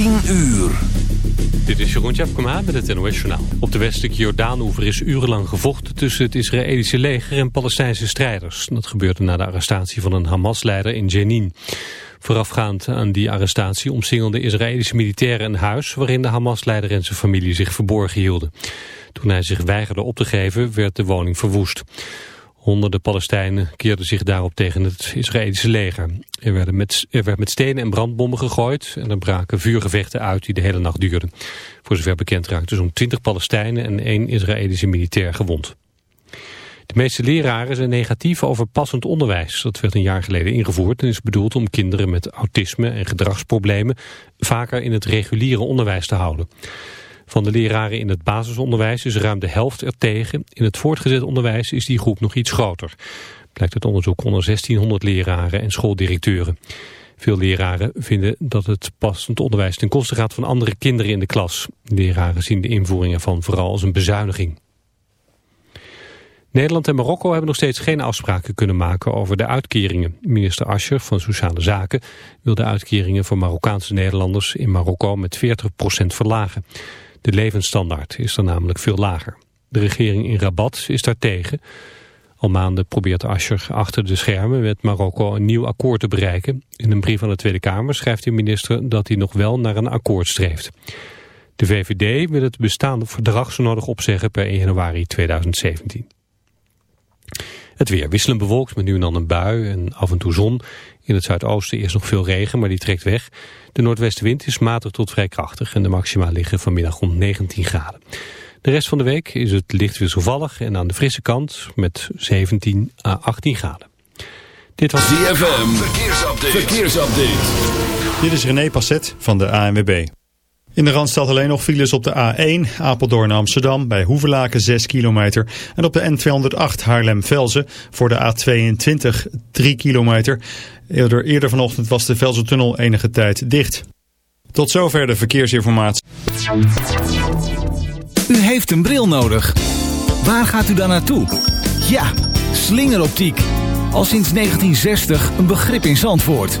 10 uur. Dit is Jeroen Tjepkema met het NOS Journaal. Op de westelijke Jordaanoever is urenlang gevochten tussen het Israëlische leger en Palestijnse strijders. Dat gebeurde na de arrestatie van een Hamas-leider in Jenin. Voorafgaand aan die arrestatie omsingelden Israëlische militairen een huis... waarin de Hamas-leider en zijn familie zich verborgen hielden. Toen hij zich weigerde op te geven, werd de woning verwoest. Honderden Palestijnen keerden zich daarop tegen het Israëlische leger. Er, werden met, er werd met stenen en brandbommen gegooid en er braken vuurgevechten uit die de hele nacht duurden. Voor zover bekend raakten zo'n 20 Palestijnen en één Israëlische militair gewond. De meeste leraren zijn negatief over passend onderwijs. Dat werd een jaar geleden ingevoerd en is bedoeld om kinderen met autisme en gedragsproblemen vaker in het reguliere onderwijs te houden. Van de leraren in het basisonderwijs is ruim de helft er tegen. In het voortgezet onderwijs is die groep nog iets groter. Blijkt uit onderzoek onder 1600 leraren en schooldirecteuren. Veel leraren vinden dat het passend onderwijs ten koste gaat van andere kinderen in de klas. Leraren zien de invoering ervan vooral als een bezuiniging. Nederland en Marokko hebben nog steeds geen afspraken kunnen maken over de uitkeringen. Minister Ascher van Sociale Zaken wil de uitkeringen voor Marokkaanse Nederlanders in Marokko met 40% verlagen. De levensstandaard is er namelijk veel lager. De regering in Rabat is daartegen. Al maanden probeert Asscher achter de schermen met Marokko een nieuw akkoord te bereiken. In een brief aan de Tweede Kamer schrijft de minister dat hij nog wel naar een akkoord streeft. De VVD wil het bestaande verdrag zo nodig opzeggen per 1 januari 2017. Het weer wisselend bewolkt met nu en dan een bui en af en toe zon. In het zuidoosten is nog veel regen, maar die trekt weg. De noordwestenwind is matig tot vrij krachtig en de maxima liggen vanmiddag rond 19 graden. De rest van de week is het licht wisselvallig en aan de frisse kant met 17 à 18 graden. Dit was DFM. Verkeersupdate. Verkeersupdate. Dit is René Passet van de ANWB. In de Randstad alleen nog files op de A1 Apeldoorn Amsterdam bij Hoevelaken 6 kilometer. En op de N208 Haarlem-Velzen voor de A22 3 kilometer. Eerder, eerder vanochtend was de Velzen-tunnel enige tijd dicht. Tot zover de verkeersinformatie. U heeft een bril nodig. Waar gaat u dan naartoe? Ja, slingeroptiek. Al sinds 1960 een begrip in Zandvoort.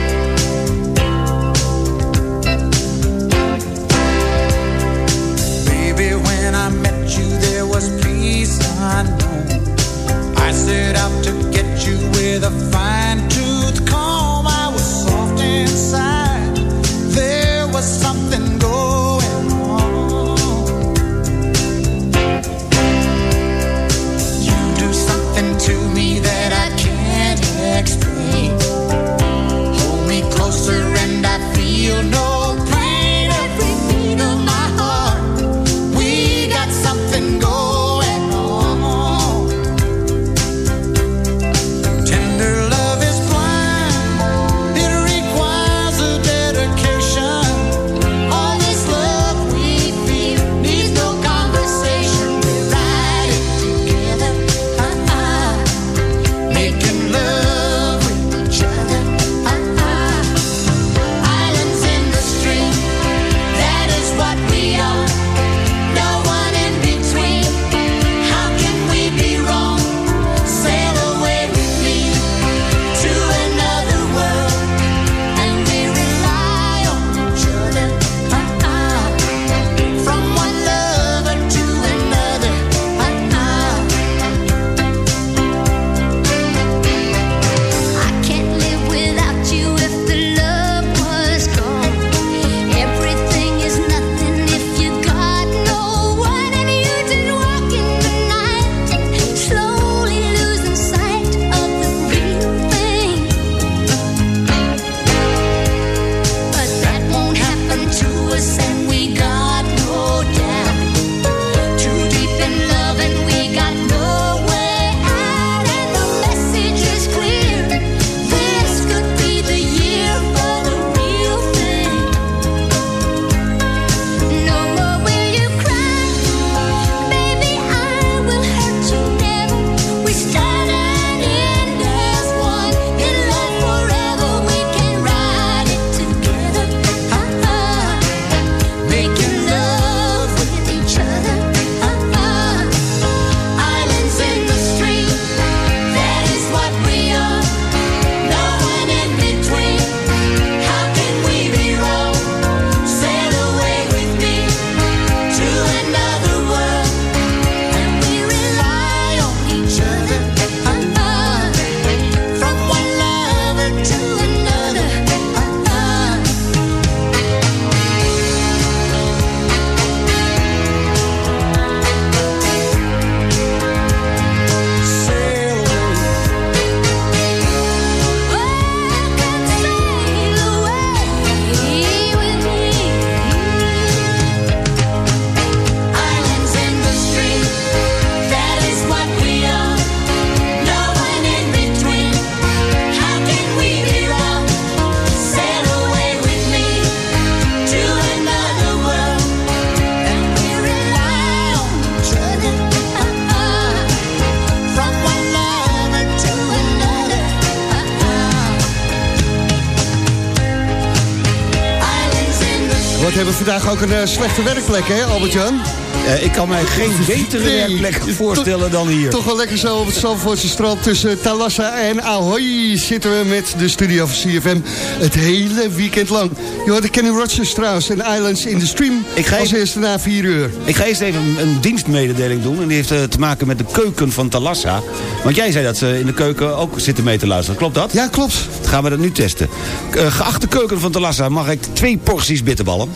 Zandvoort hebben vandaag ook een slechte werkplek, hè Albert-Jan? Uh, ik kan mij geen betere nee, werkplek voorstellen dan hier. Toch wel lekker zo op het Zandvoortse strand tussen Talassa en Ahoy zitten we met de studio van CFM het hele weekend lang. Je hoorde Kenny Rogers trouwens en Islands in the Stream ik ga als eerste na vier uur. Ik ga eerst even een dienstmededeling doen en die heeft uh, te maken met de keuken van Talassa. Want jij zei dat ze in de keuken ook zitten mee te luisteren, klopt dat? Ja, klopt. Dan gaan we dat nu testen. Uh, geachte keuken van Talassa, mag ik twee porties bitterballen?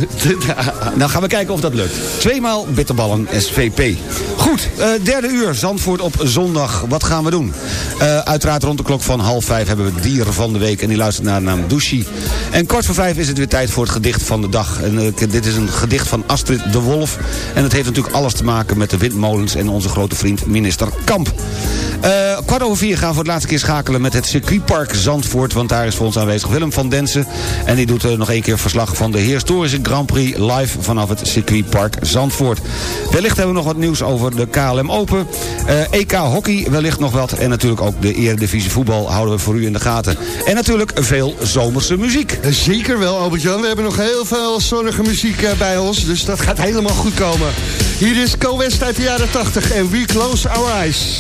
Dan gaan we kijken of dat lukt. Tweemaal bitterballen SVP. Goed, uh, derde uur, Zandvoort op zondag. Wat gaan we doen? Uh, uiteraard rond de klok van half vijf hebben we dieren van de week... en die luistert naar de naam Douchy. En kort voor vijf is het weer tijd voor het gedicht van de dag. En, uh, dit is een gedicht van Astrid de Wolf. En het heeft natuurlijk alles te maken met de windmolens... en onze grote vriend minister Kamp. Kwart over vier gaan we voor de laatste keer schakelen met het circuitpark Zandvoort. Want daar is voor ons aanwezig Willem van Densen. En die doet nog één keer verslag van de historische Grand Prix live vanaf het circuitpark Zandvoort. Wellicht hebben we nog wat nieuws over de KLM Open. EK Hockey wellicht nog wat. En natuurlijk ook de Eredivisie voetbal houden we voor u in de gaten. En natuurlijk veel zomerse muziek. Zeker wel Albert-Jan. We hebben nog heel veel zonnige muziek bij ons. Dus dat gaat helemaal goed komen. Hier is Co West uit de jaren 80 en We Close Our Eyes.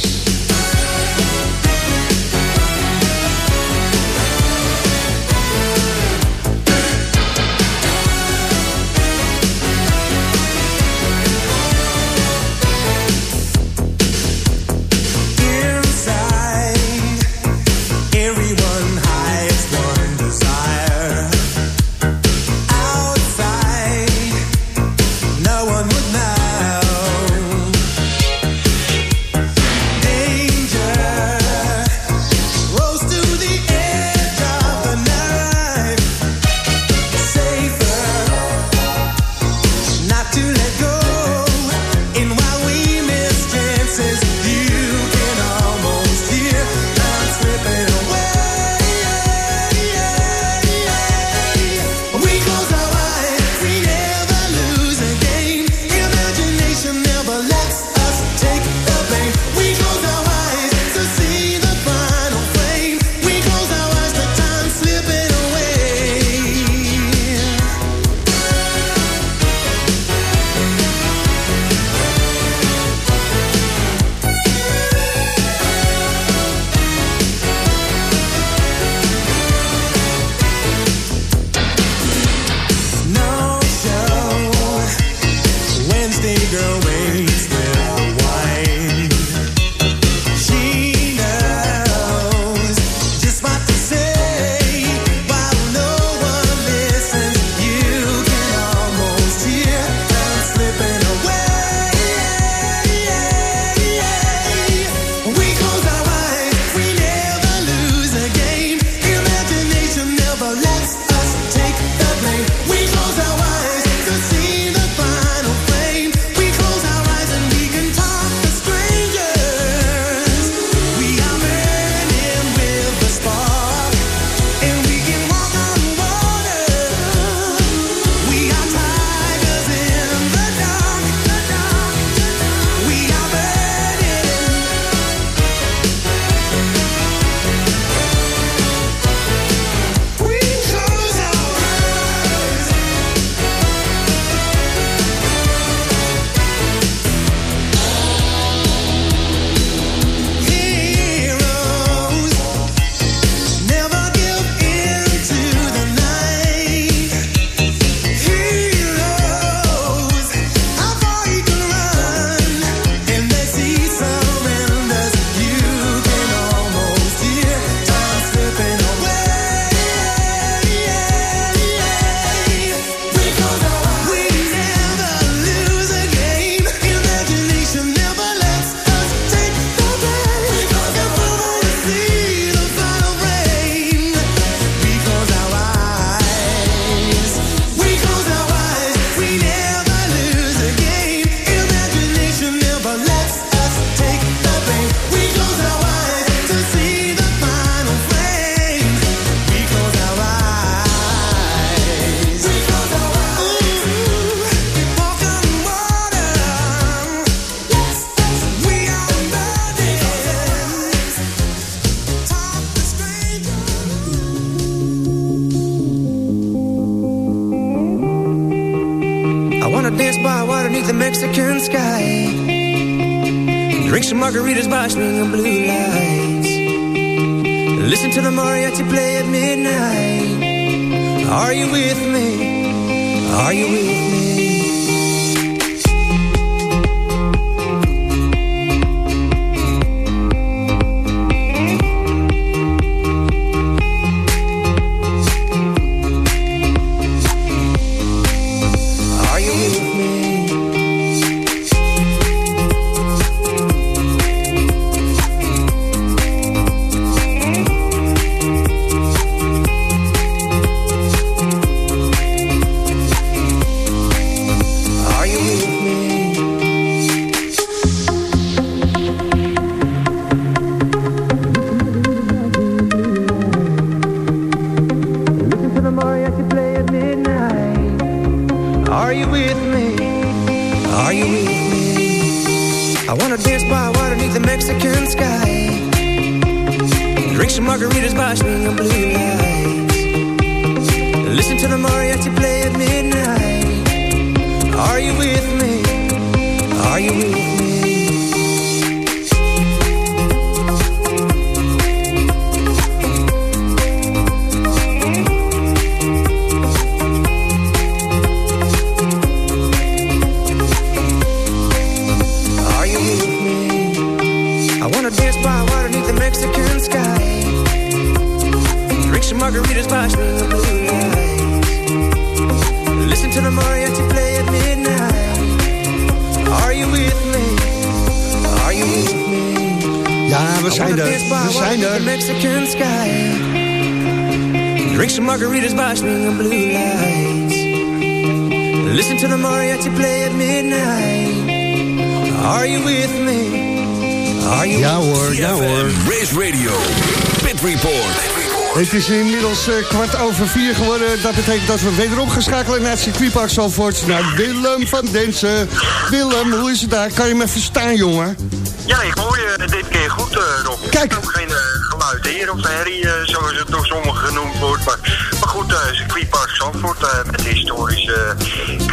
Inmiddels eh, kwart over vier geworden. Dat betekent dat we wederom gaan schakelen naar het circuitpark Zalvoort. Naar Willem van Densen. Willem, hoe is het daar? Kan je me verstaan, jongen? Ja, ik hoor je dit keer goed, eh Rob. Kijk. Ik heb ook geen eh, geluid hier of herrie, zoals het door sommigen genoemd wordt. Maar, maar goed, circuitpark Zandvoort eh, met het historische eh,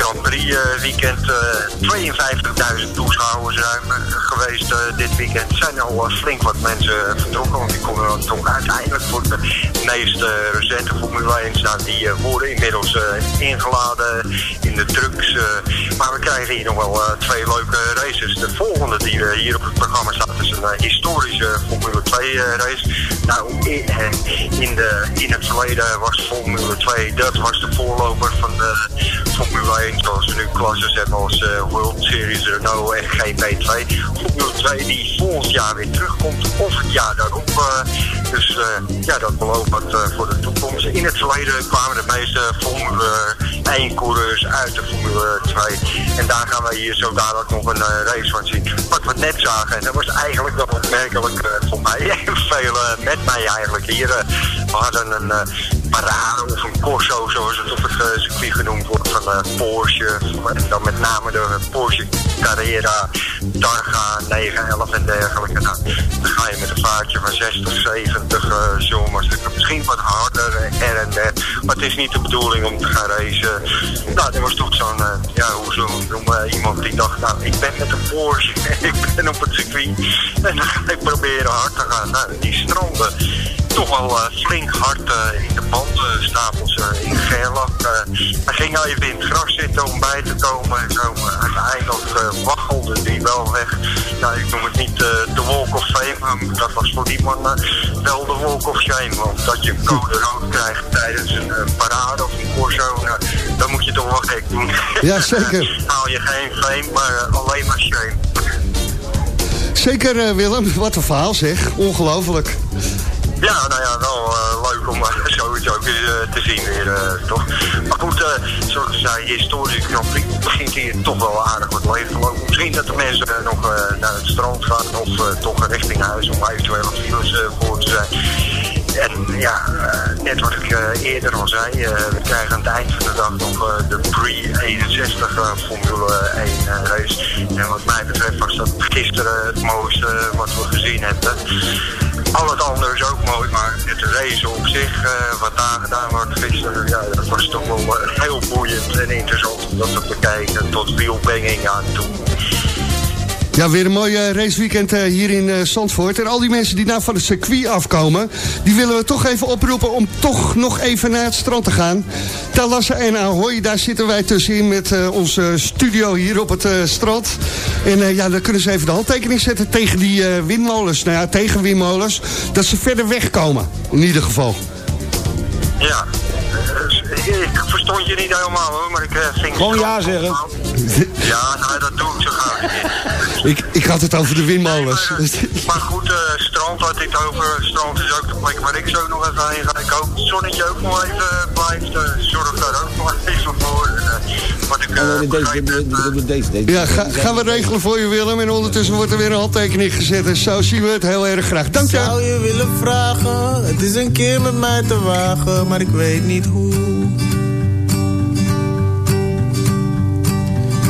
weekend. eh 52.000 toeschouwers ruim eh, geweest eh, dit weekend. Er zijn al eh, flink wat mensen eh, vertrokken, want die dan toch uiteindelijk voor de meest eh, recente Formule 1 staan. Die eh, worden inmiddels eh, ingeladen in de trucks. eh, maar we krijgen hier nog wel eh, twee leuke races. De volgende die eh, hier op het programma staat is een eh, historische Formule 2 eh, race. Nou, in, eh, in, de, in het verleden was Formule 2, dat was de voorloper van de Formule 1. Zoals we klassen hebben als eh, World Series Renault en GP2. Formule 2 die volgend jaar weer terugkomt of het jaar daarop. eh, dus eh, ja, dat belooft wat voor de toekomst. In het verleden kwamen de meeste Formule 1 coureurs uit de Formule 2. En daar gaan wij hier zo dadelijk nog een race van zien. Wat we net zagen, en dat was eigenlijk wel opmerkelijk voor mij velen met mij eigenlijk hier. we hadden een parade of een corso, zoals het op het eh, circuit genoemd wordt, van eh, Porsche. En dan met name de Porsche Carrera, Targa 911 en dergelijke. Nou, dan ga je met een vaartje van 60, 70 uh, zomerstukken. Misschien wat harder eh, her en der. Maar het is niet de bedoeling om te gaan racen. Nou, er was toch zo'n, eh, ja, hoe het noemen, iemand die dacht, nou, ik ben met een Porsche en ik ben op het circuit. En dan ga ik proberen hard te gaan. Nou, die stranden toch wel eh, flink hard eh, in de bandenstapels uh, in. Uh, hij ging even in het gras zitten om bij te komen en zo. Uiteindelijk waggelde die wel weg. Nou, ik noem het niet de Walk of Fame, dat was voor die man wel de Walk of Shame. Want dat je een code rood krijgt tijdens een parade of een corso, nou, dan moet je toch wel gek doen. Ja, zeker. Haal je geen fame, maar alleen maar shame. Zeker, Willem. Wat een verhaal zeg. Ongelooflijk. Ja, nou ja, wel uh, leuk om uh, zoiets ook uh, te zien weer, toch? Maar goed, zoals ik zei, Grand Prix begint hier toch wel aardig wat leven te lopen. Misschien dat de mensen nog naar het strand gaan of toch richting huis om eventueel wat files voor te zijn. En ja, net wat ik eerder al zei, we krijgen aan het eind van de dag nog de pre-61 Formule 1 race. En wat mij betreft was dat gisteren het mooiste wat we gezien hebben. Al het andere is ook mooi, maar het race op zich, eh, wat daar gedaan wordt gisteren, ja, dat was toch wel eh, heel boeiend en interessant om dat te bekijken, tot wielbenging aan toe. Ja, weer een mooi eh, raceweekend eh, hier in uh, Zandvoort. En al die mensen die nou van het circuit afkomen... die willen we toch even oproepen om toch nog even naar het strand te gaan. Talassa en Ahoy, daar zitten wij tussenin met onze studio hier op het strand. En ja, dan kunnen ze even de handtekening zetten tegen die windmolens. Nou ja, tegen windmolens. Dat ze verder wegkomen, in ieder geval. Ja, ik verstond je niet helemaal hoor, maar ik ging... Gewoon ja zeggen. Ja, nou, dat doe ik zo graag niet. Ik, ik had het over de windmolens. Nee, maar, maar, goed, uh, strand had ik het over. Strand is ook de plek waar ik zo nog even heen ga. Ik hoop dat het zonnetje ook nog even blijft. Uh, zorg daar ook nog even voor. Uh, wat ik uh, Ja, ga, gaan we regelen voor je Willem. En ondertussen wordt er weer een handtekening gezet. En zo zien we het heel erg graag. Dank je. Zou je willen vragen? Het is een keer met mij te wagen. Maar ik weet niet hoe.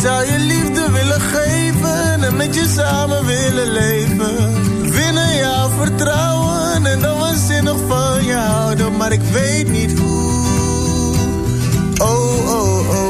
Zou je liefde willen geven en met je samen willen leven. Winnen jouw vertrouwen en dan waanzinnig van je houden, maar ik weet niet hoe. Oh, oh, oh,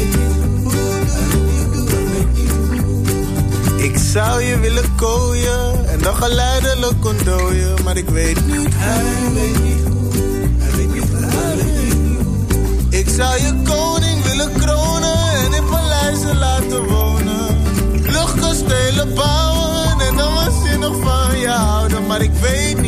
Ik zou je willen kooien en dan geleidelijk ontdooien, maar ik weet niet Hij weet niet hoe, hij weet niet hoe. Ik zou je koning willen kronen en in paleizen laten wonen. Luchtkastelen bouwen en dan waanzinnig van je houden, maar ik weet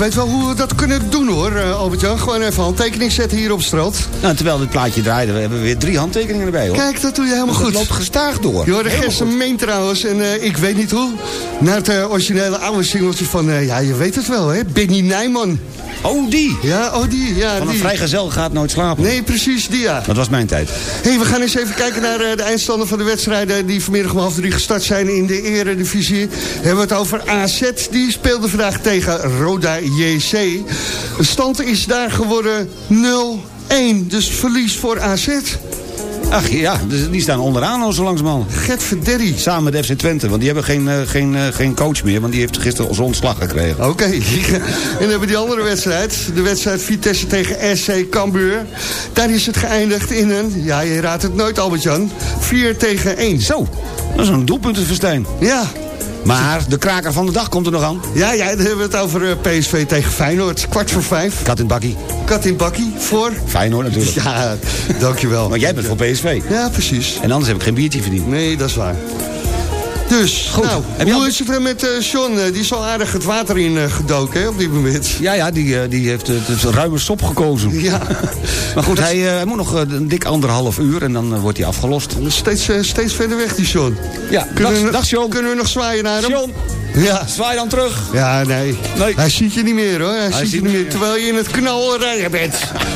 weet wel hoe we dat kunnen doen hoor, eh, Albert-Jan. Gewoon even handtekening zetten hier op het strand. Nou, terwijl dit plaatje draaide, we hebben weer drie handtekeningen erbij, hoor. Kijk, dat doe je helemaal Dus goed. dat loopt gestaag door. Je hoorde goed. Meen trouwens, en eh, ik weet niet hoe... naar het eh, originele oude singeltje van, ja, je weet het wel, hè? Benny Nijman. Oh, die! Ja, oh die, ja, Van een die. vrijgezel gaat nooit slapen. Nee, precies, die ja. Dat was mijn tijd. hey, we gaan eens even kijken naar eh, de eindstanden van de wedstrijden... die vanmiddag om half drie gestart zijn in de eredivisie. Hebben we het over AZ, die speelde vandaag tegen Roda JC. De stand is daar geworden 0-1, dus verlies voor AZ. Ach ja, dus die staan onderaan al zo langzamerhand. Gert Verderry. Samen met FC Twente, want die hebben geen, eh, geen, eh, geen coach meer... want die heeft gisteren zijn ontslag gekregen. Oké, en dan hebben we die andere wedstrijd. De wedstrijd Vitesse tegen SC Cambuur. Daar is het geëindigd in een, ja, je raadt het nooit Albert-Jan, 4 tegen 1. Zo, dat is een doelpuntenverstijn. Ja, Maar de kraker van de dag komt er nog aan. Ja, ja, dan hebben we het over eh, PSV tegen Feyenoord. Kwart voor vijf. Kat in bakkie. Kat in bakkie voor... Feyenoord natuurlijk. Ja, dankjewel. Maar jij bent voor PSV. Ja, precies. En anders heb ik geen biertje verdiend. Nee, dat is waar. Dus, Goed. nou, hoe al- is het er met eh John? Eh, die is al aardig het water in eh, gedoken hè, op dit moment. Ja, ja, die, die heeft het ruime sop gekozen. Ja, Maar goed, hij, hij moet nog een dik anderhalf uur en dan wordt hij afgelost. steeds, steeds verder weg die John. Ja, Kunnen, dag, we, dag John. kunnen we nog zwaaien naar hem? John, Ja. zwaai dan terug. Ja, nee. Nee. Hij ziet je niet meer hoor. Hij, ziet je niet meer. Terwijl je in het knalrijden bent.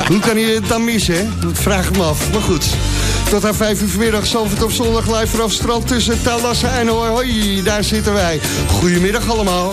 Hoe kan hij het dan missen, hè? Dat vraag ik me af. Maar goed. Tot aan vijf uur vanmiddag. Zalvert op zondag live vanaf strand tussen Talassa en Hoi. Daar zitten wij. Goedemiddag allemaal.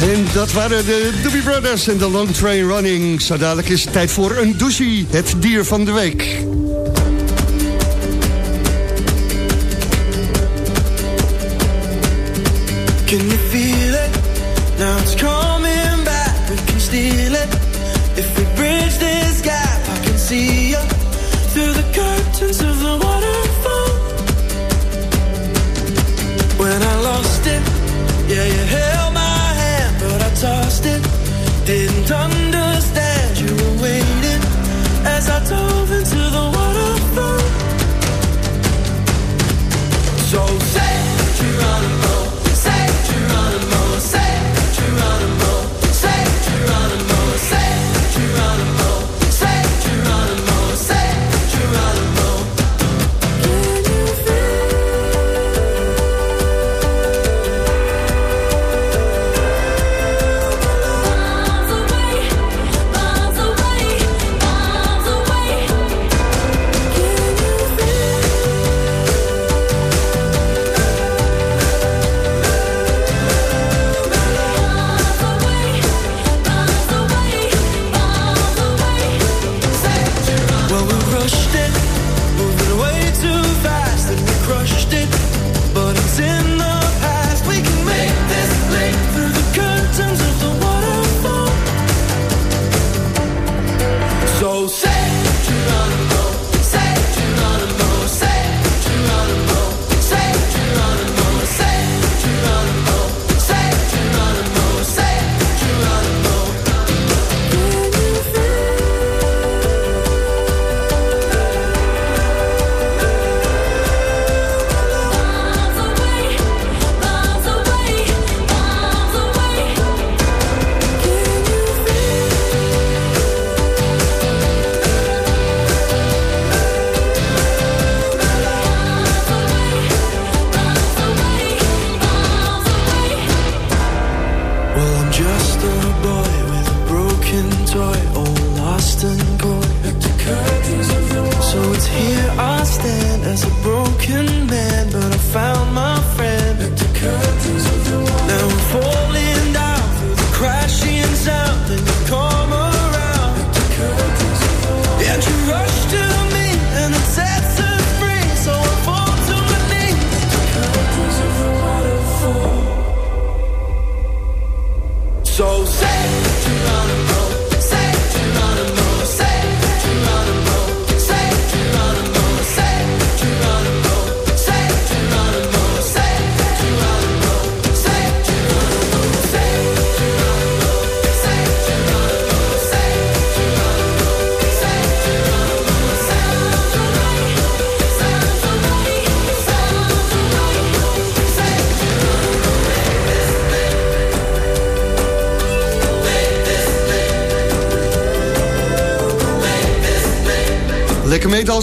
En dat waren de Doobie Brothers en de Long Train Running. Zo dadelijk is het tijd voor een douchie, het dier van de week.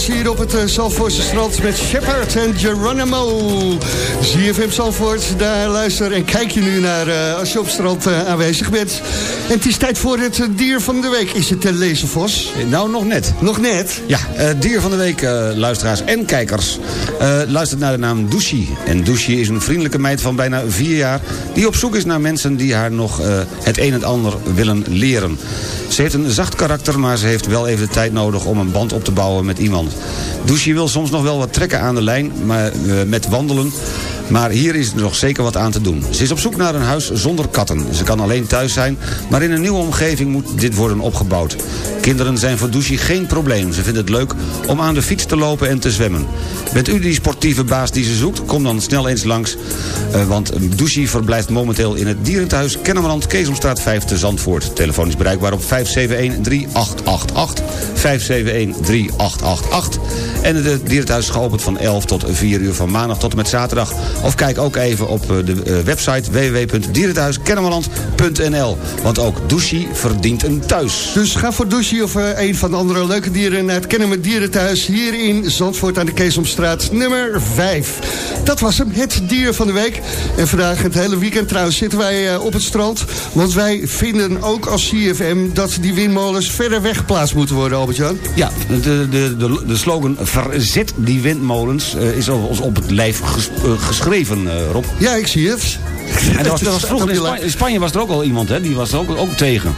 Meedansen hier op het uh, Zalvoortse strand met Shepard en Geronimo. ZFM Zalvoort, daar luister en kijk je nu naar eh, als je op strand eh, aanwezig bent. En het is tijd voor het eh, dier van de week. Is het de lezenvos? Nou, nog net. Nog net? Ja, eh, dier van de week, eh, luisteraars en kijkers. Eh, luistert naar de naam Douchy. En Douchy is een vriendelijke meid van bijna vier jaar... die op zoek is naar mensen die haar nog eh, het een en ander willen leren. Ze heeft een zacht karakter, maar ze heeft wel even de tijd nodig... om een band op te bouwen met iemand. Douchy wil soms nog wel wat trekken aan de lijn maar, eh, met wandelen... Maar hier is er nog zeker wat aan te doen. Ze is op zoek naar een huis zonder katten. Ze kan alleen thuis zijn, maar in een nieuwe omgeving moet dit worden opgebouwd. Kinderen zijn voor Douchy geen probleem. Ze vindt het leuk om aan de fiets te lopen en te zwemmen. Bent u die sportieve baas die ze zoekt? Kom dan snel eens langs. eh, want Douchy verblijft momenteel in het dierenthuis Kennemerland, Keesomstraat 5 te Zandvoort. Telefoon is bereikbaar op 571-3888. 571-3888. En het dierenthuis is geopend van 11 tot 4 uur van maandag tot en met zaterdag. Of kijk ook even op eh, de eh, website www.dierenthuiskennemerland.nl. Want ook Douchy verdient een thuis. Dus ga voor Douchy of eh, een van de andere leuke dieren naar het Kennemer Dierenthuis hier in Zandvoort aan de Keesomstraat nummer 5. Dat was hem, het dier van de week. En vandaag het hele weekend trouwens zitten wij eh, op het strand. Want wij vinden ook als CFM dat die windmolens verder weg geplaatst moeten worden, Albert-Jan. Ja, de, de, de, de slogan verzet die windmolens eh, is ons op het lijf ges- eh, geschreven, eh, Rob. Ja, ik zie het. En dat was, dat was vroeger in Spanje, in Spanje was er ook al iemand, hè, die was er ook, ook tegen.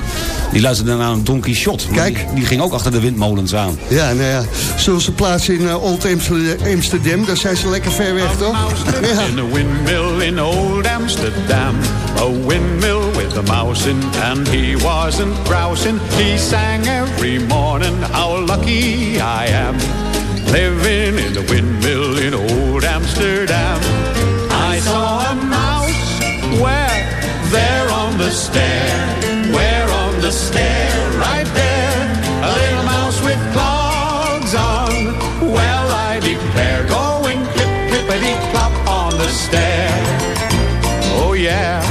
Die luisterde naar een Don Quixote. maar Kijk. Die, die ging ook achter de windmolens aan. Ja, nou ja, zullen ze plaatsen in Old Amsterdam, Amsterdam, daar zijn ze lekker ver weg, toch? Ja. In a windmill in old Amsterdam, a windmill with a mouse in, and he wasn't grousing. He sang every morning, how lucky I am, living in a windmill in old Amsterdam. I saw a mouse where there on the stair, where on the stair, right there, a little mouse with clogs on. Well, I declare, going clip clippity clop on the stair. Oh yeah.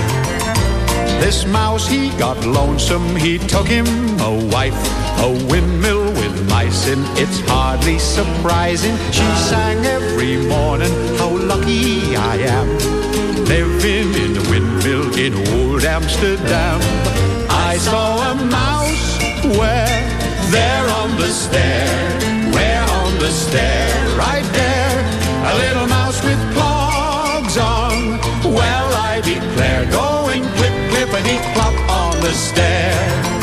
This mouse, he got lonesome, he took him a wife. A windmill with mice in, it's hardly surprising. She sang every morning, how lucky I am. Living in a windmill in old Amsterdam. I saw a mouse where, there on the stair, where on the stair, right there, a little mouse with clogs on. Well, I declare, going clip, clippity clop on the stair.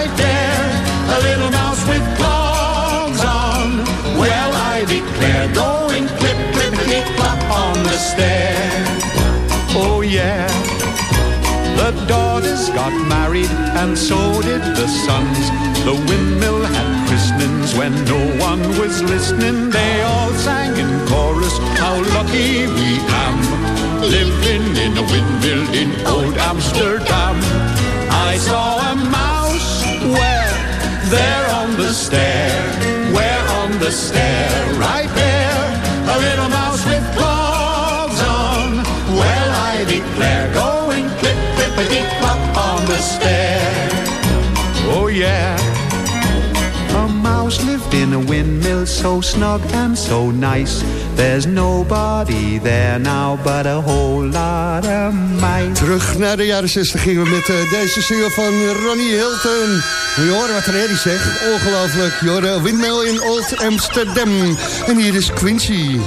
little with clogs on. Well, I declare, going clip, clippity clop on the stair. Oh yeah. The daughters got married and so did the sons. The windmill had christenings when no one was listening. They all sang in chorus, how lucky we am. Living in a windmill in old Amsterdam. I saw a mouse stair, where on the stair, right there, a little mouse with gloves on. Well, I declare. In a windmill so snug and so nice. There's nobody there now but a whole lot of mice. Terug naar de jaren 60 gingen we met eh, deze single van Ronnie Hilton. Je hoort wat Reddy zegt. Ongelooflijk. Je hoort Windmill in Old Amsterdam. En hier is Quincy.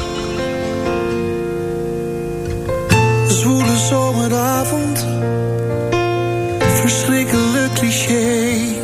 Zwoele zomeravond, verschrikkelijk cliché.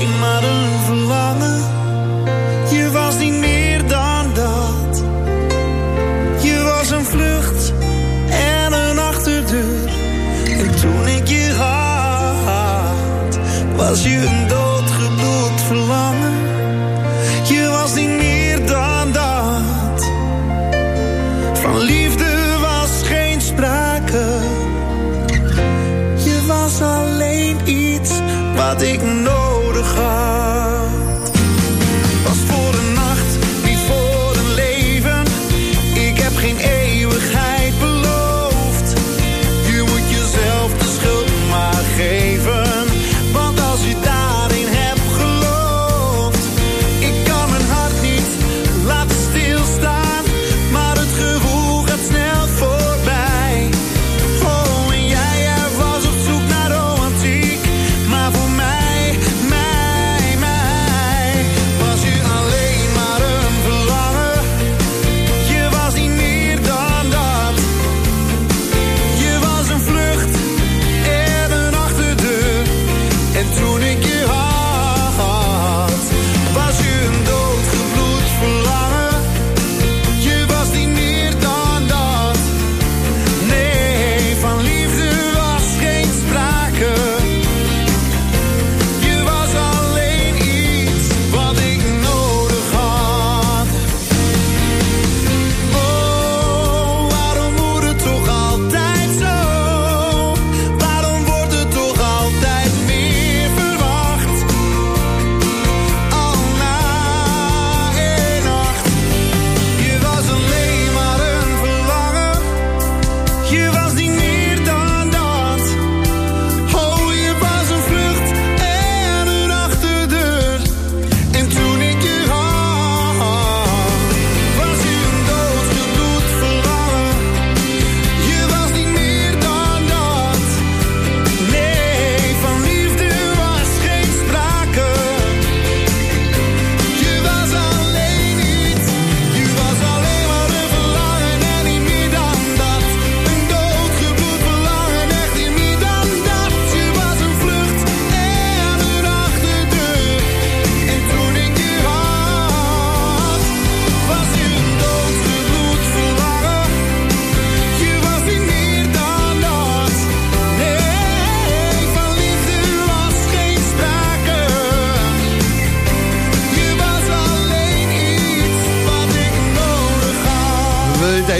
was je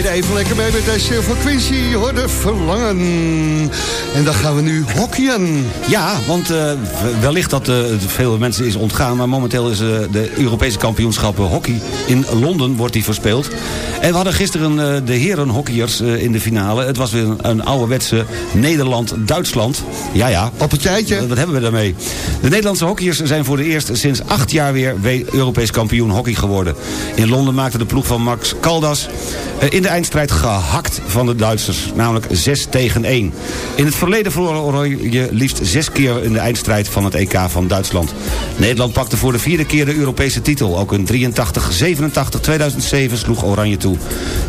deden even lekker mee met deze van Quincy. Hoorde verlangen. En dan gaan we nu hockeyen. Ja, want eh, wellicht dat het veel mensen is ontgaan... maar momenteel is eh, de Europese kampioenschappen hockey in Londen wordt die verspeeld. En we hadden gisteren eh, de heren hockeyers eh, in de finale. Het was weer een, ouderwetse Nederland-Duitsland. Ja, ja. Op het tijdje. Wat hebben we daarmee? De Nederlandse hockeyers zijn voor de eerst sinds acht jaar weer we- Europees kampioen hockey geworden. In Londen maakte de ploeg van Max Caldas eh, in de eindstrijd gehakt van de Duitsers. Namelijk 6 tegen 1. In het verleden verloor Oranje liefst zes keer in de eindstrijd van het EK van Duitsland. Nederland pakte voor de vierde keer de Europese titel. Ook in 83, 87, 2007 sloeg Oranje toe.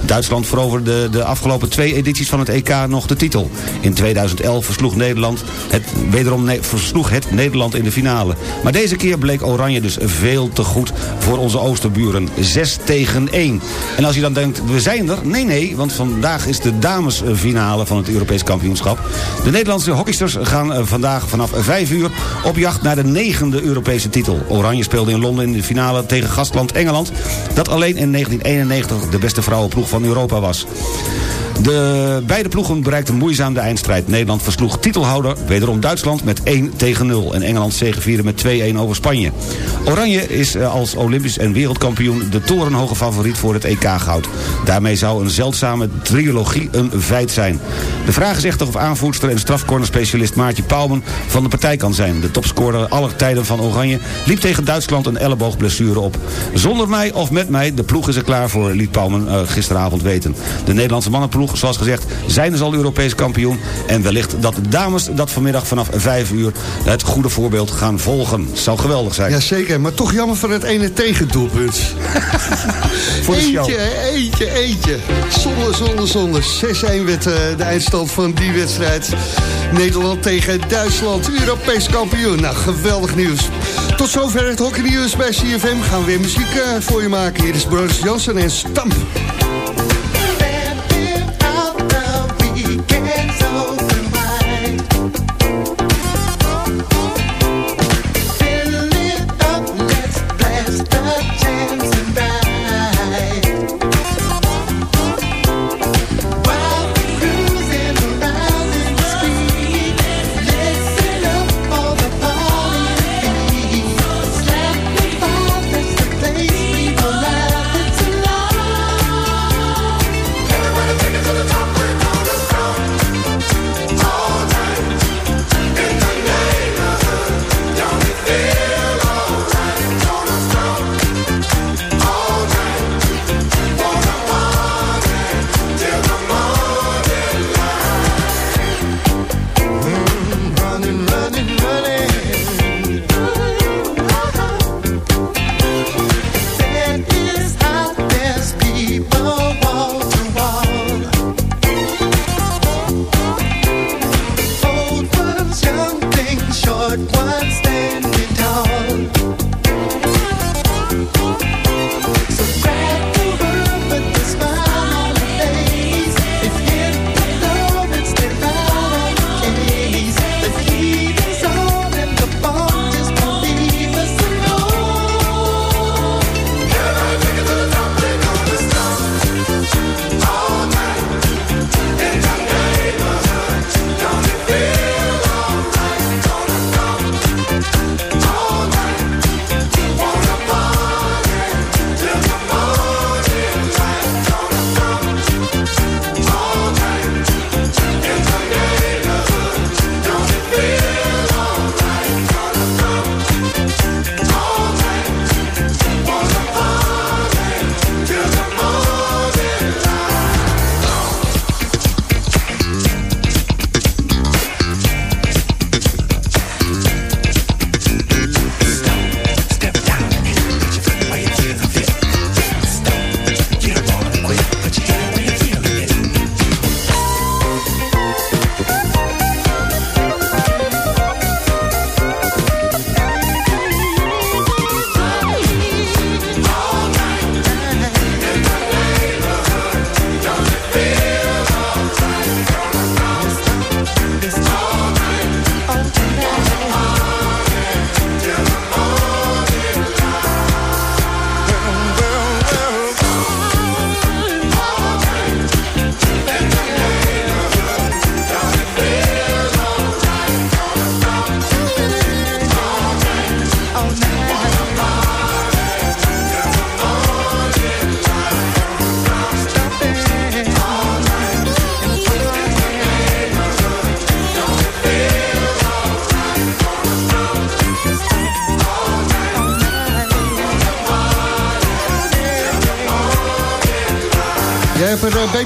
Duitsland veroverde de afgelopen twee edities van het EK nog de titel. In 2011 versloeg Nederland het, wederom versloeg het Nederland in de finale. Maar deze keer bleek Oranje dus veel te goed voor onze oosterburen. 6 tegen 1. En als je dan denkt, we zijn er. Nee, nee, want vandaag is de damesfinale van het Europees kampioenschap. De Nederlandse hockeysters gaan eh, vandaag vanaf 5 uur op jacht naar de negende Europese titel. Oranje speelde in Londen in de finale tegen gastland Engeland... dat alleen in 1991 de beste vrouwenploeg van Europa was. De beide ploegen bereikten moeizaam de eindstrijd. Nederland versloeg titelhouder, wederom Duitsland, met 1 tegen 0. En Engeland zegevierde met 2-1 over Spanje. Oranje is eh, als Olympisch en wereldkampioen de torenhoge favoriet voor het EK-goud. Daarmee zou een zeldzame trilogie een feit zijn. De vraag is echter of aanvoerster en strafcornerspecialist Maartje Pauwman van de partij kan zijn. De topscorer aller tijden van Oranje liep tegen Duitsland een elleboogblessure op. Zonder mij of met mij, de ploeg is er klaar voor, liet Pauwman uh, gisteravond weten. De Nederlandse mannenploeg, zoals gezegd, zijn dus al Europees kampioen. En wellicht dat de dames dat vanmiddag vanaf 5 uur het goede voorbeeld gaan volgen. Zou geweldig zijn. Jazeker, maar toch jammer van het ene tegendoelpunt. Voor de show. eentje, eentje, eentje. Zonde, zonde, zonde. 6-1 werd uh, de eindstand van die wedstrijd. Nederland tegen Duitsland, Europees kampioen. Nou, geweldig nieuws. Tot zover het hockeynieuws bij CFM. Gaan we weer muziek uh, voor je maken. Hier is Brothers Johnson en Stamp.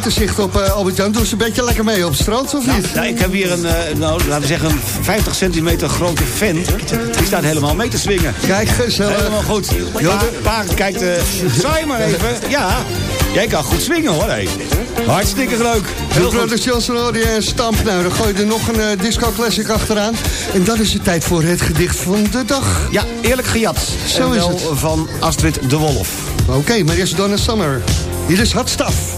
Hebt er uh, beter zicht op, uh, Albert-Jan. Doe ze een beetje lekker mee op het strand, of niet? nou, ik heb hier een, uh, nou, laten we zeggen, een 50 centimeter grote vent. Die staat helemaal mee te swingen. Kijk, gezellig. Helemaal goed. Pa, pa kijkt, uh, zwaai maar even. Ja, jij kan goed swingen hoor. Hey. Hartstikke leuk. Heel Brothers Johnson Stamp. Nou, dan gooi je er nog een disco classic achteraan. En dan is het tijd voor het gedicht van de dag. Ja, eerlijk gejat. Zo en is het. van Astrid de Wolf. Oké, okay, maar eerst Donna Summer. Hier is Hot Stuff.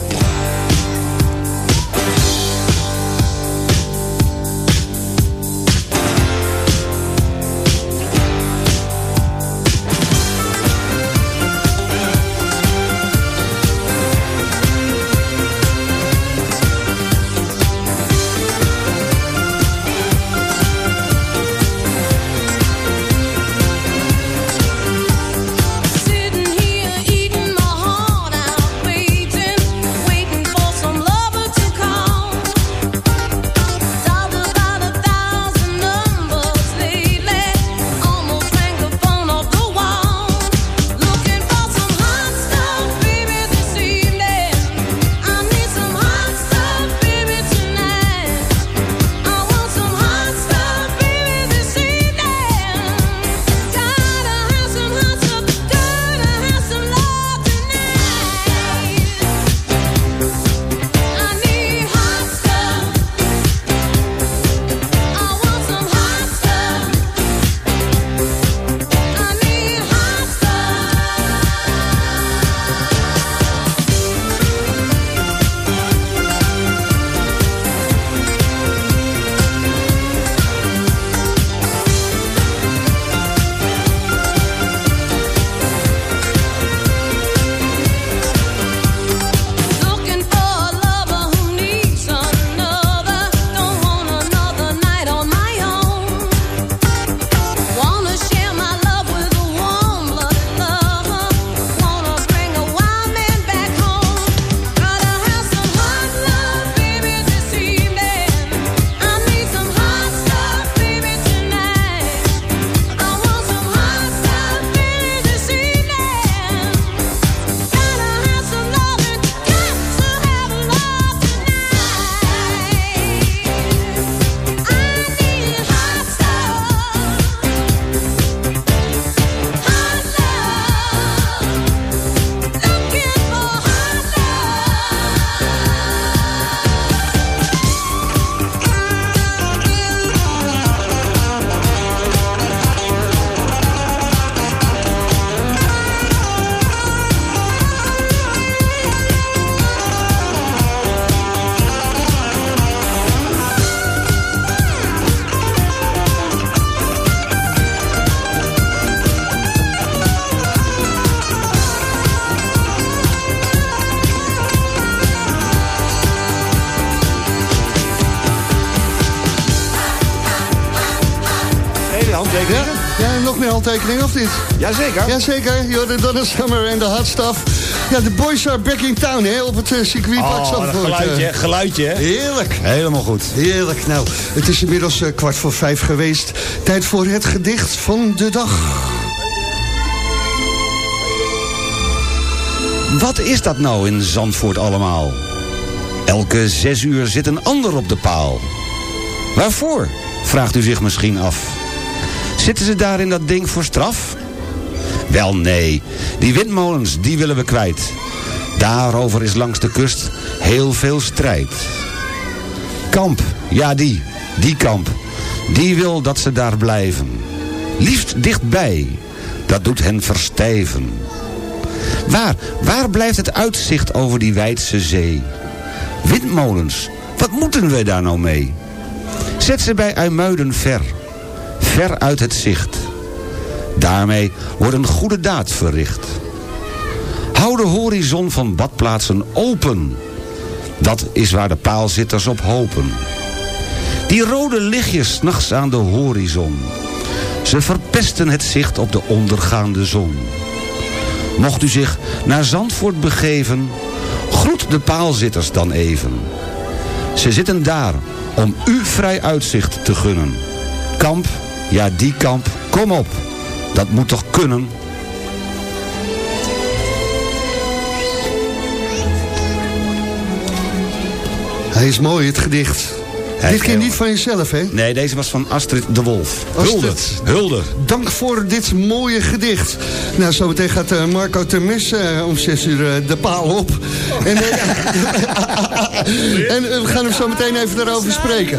Handtekeningen, of niet? Jazeker. Jazeker, Jordan Donna Summer en de hot stuff. Ja, de boys are back in town, hè, op het uh, circuitpark Oh, Zandvoort. geluidje, Eh, geluidje. hè? Heerlijk. Helemaal goed. Heerlijk. Nou, het is inmiddels eh, kwart voor vijf geweest. Tijd voor het gedicht van de dag. Wat is dat nou in Zandvoort allemaal? Elke zes uur zit een ander op de paal. Waarvoor? Vraagt u zich misschien af. Zitten ze daar in dat ding voor straf? Wel nee, die windmolens die willen we kwijt. Daarover is langs de kust heel veel strijd. Kamp, ja die, die kamp. Die wil dat ze daar blijven. Liefst dichtbij, dat doet hen verstijven. Waar, waar blijft het uitzicht over die wijdse zee? Windmolens, wat moeten we daar nou mee? Zet ze bij IJmuiden ver, ver uit het zicht. Daarmee wordt een goede daad verricht. Hou de horizon van badplaatsen open. Dat is waar de paalzitters op hopen. Die rode lichtjes nachts aan de horizon. Ze verpesten het zicht op de ondergaande zon. Mocht u zich naar Zandvoort begeven, groet de paalzitters dan even. Ze zitten daar om u vrij uitzicht te gunnen. Kamp, ja die kamp, kom op. Dat moet toch kunnen? Hij is mooi, het gedicht. Hij Dit heel- niet van jezelf, hè? Nee, deze was van Astrid de Wolf. Astrid. Hulde. Hulde. Dank voor dit mooie gedicht. Nou, zometeen gaat eh, Marco Termes eh, om 6 uur eh, de paal op. En, en we gaan hem zo meteen even daarover spreken.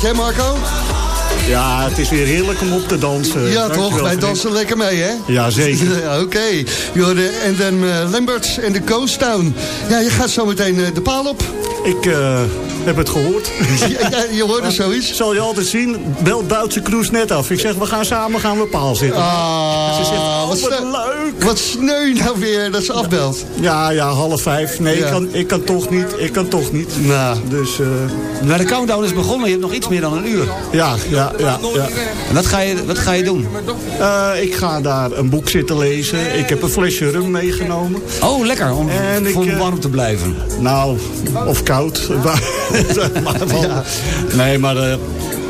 Plaatje, hè Marco? Ja, het is weer heerlijk om op te dansen. Ja, Dankjewel, toch? Wij dansen lekker mee, hè? Ja, zeker. Oké. Jorde En dan eh, Lamberts en de Ghost Town. Ja, je gaat zo meteen eh, de paal op. Ik eh, heb het gehoord. Ja, ja, je hoorde zoiets. Zal je altijd zien, belt Duitse Kroes net af. Ik zeg, we gaan samen gaan we paal zitten. Ah, Ze zegt, oh, wat leuk. Wat sneu nou weer dat ze afbelt. Ja, ja, half vijf. Nee, Ja. ik, kan, ik kan toch niet. Ik kan toch niet. Nou, Dus, eh, Maar de countdown is begonnen, je hebt nog iets meer dan een uur. ja, ja, ja. ja. En wat ga je, wat ga je doen? Eh, ik ga daar een boek zitten lezen. Ik heb een flesje rum meegenomen. Oh, lekker, om En ik, eh, warm te blijven. Nou, of koud. Nee, maar eh,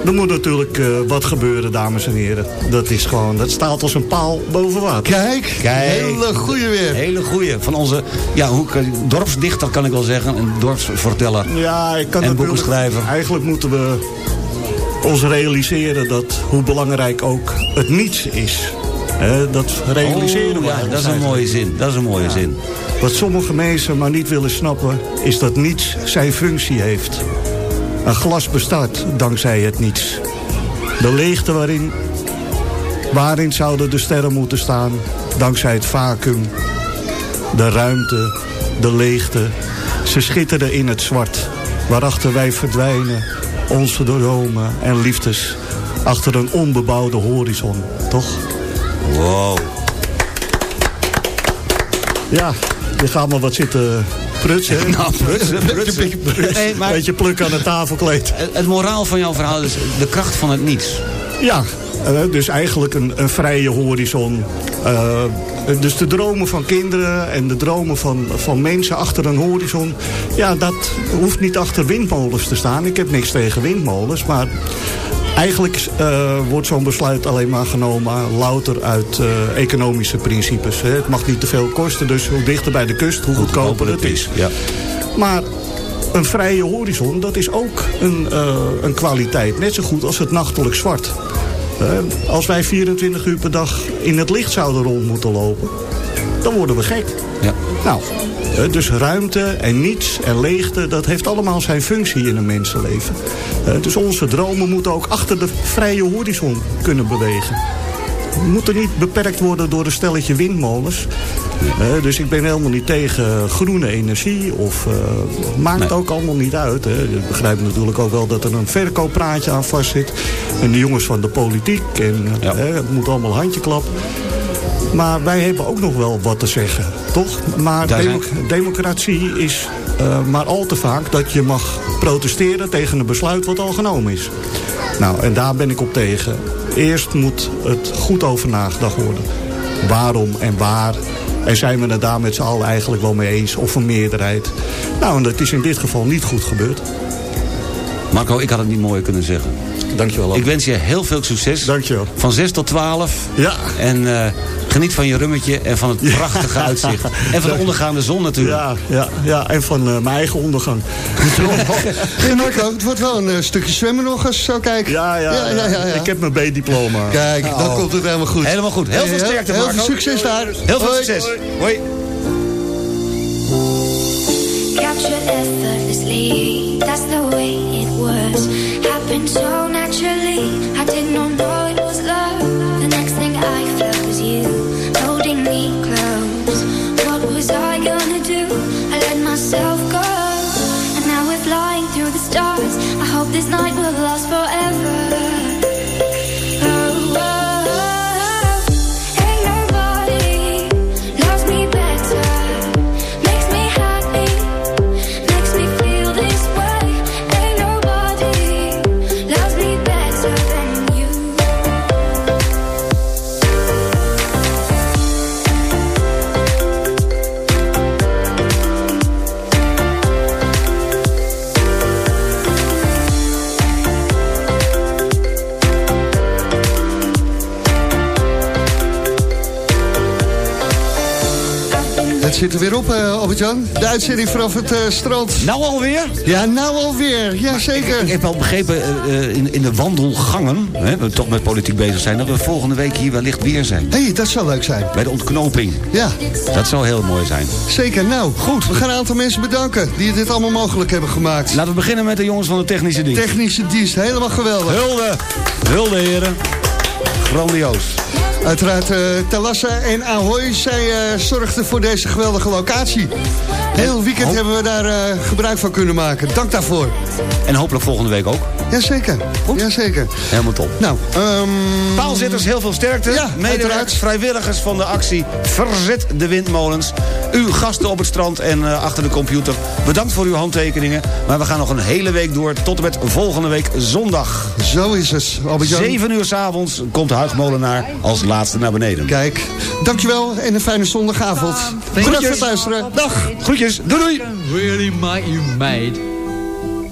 er moet natuurlijk eh, wat gebeuren, dames en heren. Dat is gewoon, dat staat als een paal boven water. kijk. Kijk. Hele goeie weer. Hele goeie. Van onze ja, hoe, dorpsdichter kan ik wel zeggen. Een dorpsverteller. Ja, ik kan En boekenschrijver. Eigenlijk moeten we ons realiseren dat hoe belangrijk ook het niets is. Dat realiseren Oh, we ja, dat is een mooie zin. Dat is een mooie Ja. zin. Wat sommige mensen maar niet willen snappen... is dat niets zijn functie heeft. Een glas bestaat dankzij het niets. De leegte waarin... waarin zouden de sterren moeten staan... dankzij het vacuüm. De ruimte, de leegte... ze schitteren in het zwart... waarachter wij verdwijnen... onze dromen en liefdes... achter een onbebouwde horizon, toch? Wow. Ja, je gaat maar wat zitten prutsen. hè? Nou, prutsen, prutsen. Nee, maar- Beetje pluk aan het tafelkleed. Het, het moraal van jouw verhaal is de kracht van het niets. Ja, eh, dus eigenlijk een, een vrije horizon. Eh, dus de dromen van kinderen en de dromen van, van mensen achter een horizon... ja, dat hoeft niet achter windmolens te staan. Ik heb niks tegen windmolens, maar... Eigenlijk eh, wordt zo'n besluit alleen maar genomen louter uit eh, economische principes. Hè. Het mag niet te veel kosten, dus hoe dichter bij de kust, hoe goedkoper het is. Ja. Maar een vrije horizon, dat is ook een, eh, een kwaliteit. Net zo goed als het nachtelijk zwart. Als wij 24 uur per dag in het licht zouden rond moeten lopen... dan worden we gek. Ja. Nou, dus ruimte en niets en leegte... dat heeft allemaal zijn functie in een mensenleven. Dus onze dromen moeten ook achter de vrije horizon kunnen bewegen. We moeten niet beperkt worden door een stelletje windmolens. Dus ik ben helemaal niet tegen groene energie. Of eh, maakt ook allemaal niet uit. Hè. Je begrijpt natuurlijk ook wel dat er een verkooppraatje aan vastzit. En de jongens van de politiek. En Ja. het moet allemaal handjeklap. Maar wij hebben ook nog wel wat te zeggen, toch? Maar democ- democratie is eh, maar al te vaak dat je mag protesteren tegen een besluit wat al genomen is. Nou, en daar ben ik op tegen. Eerst moet het goed over nagedacht worden. Waarom en waar. En zijn we het daar met z'n allen eigenlijk wel mee eens? Of een meerderheid? Nou, en dat is in dit geval niet goed gebeurd. Marco, ik had het niet mooier kunnen zeggen. Dankjewel. Ik wens je heel veel succes. Dankjewel. Van 6 tot 12. Ja. En eh, geniet van je rummetje en van het prachtige uitzicht. En van de ondergaande zon natuurlijk. Ja, ja, ja. en van eh, mijn eigen ondergang. Marco, het wordt wel een eh, stukje zwemmen nog als zo kijk. Ja, ja, ja, ja, ja. ik heb mijn B-diploma. Kijk, dan komt het helemaal goed. Helemaal goed. Heel veel sterkte, Heel veel succes daar. Heel veel Hoi. succes. Hoi. Effortlessly, that's the way it was. Happened so naturally, I did not know it was zit er weer op, uh, Albert-Jan. De uitzending vanaf het uh, strand. Nou alweer? Ja, nou alweer. Jazeker. Ik, ik heb wel begrepen uh, in, in de wandelgangen, hè, we toch met politiek bezig zijn... dat we volgende week hier wellicht weer zijn. Hé, hey, dat zou leuk zijn. Bij de ontknoping. Ja. Dat zou heel mooi zijn. Zeker. Nou, goed. We gaan een aantal mensen bedanken die dit allemaal mogelijk hebben gemaakt. Laten we beginnen met de jongens van de technische dienst. Technische dienst, helemaal geweldig. Hulde. Hulde, heren. Grandioos. Uiteraard uh, Talassa en Ahoy, zij uh, zorgden voor deze geweldige locatie. Heel weekend hebben we daar uh, gebruik van kunnen maken. Dank daarvoor. En hopelijk volgende week ook. Jazeker. Jazeker. Helemaal top. Nou, um... Paalzitters, heel veel sterkte. Ja, Medewerkers, vrijwilligers van de actie Verzet de Windmolens. Uw gasten op het strand en uh, achter de computer. Bedankt voor uw handtekeningen. Maar we gaan nog een hele week door tot en met volgende week zondag. Zo is het. Albert-Jan. 7 uur s'avonds komt Huig Molenaar als laatste naar beneden. Kijk, dankjewel en een fijne zondagavond. Bedankt voor het luisteren. Dag. Groetjes. Doei doei. Really make you.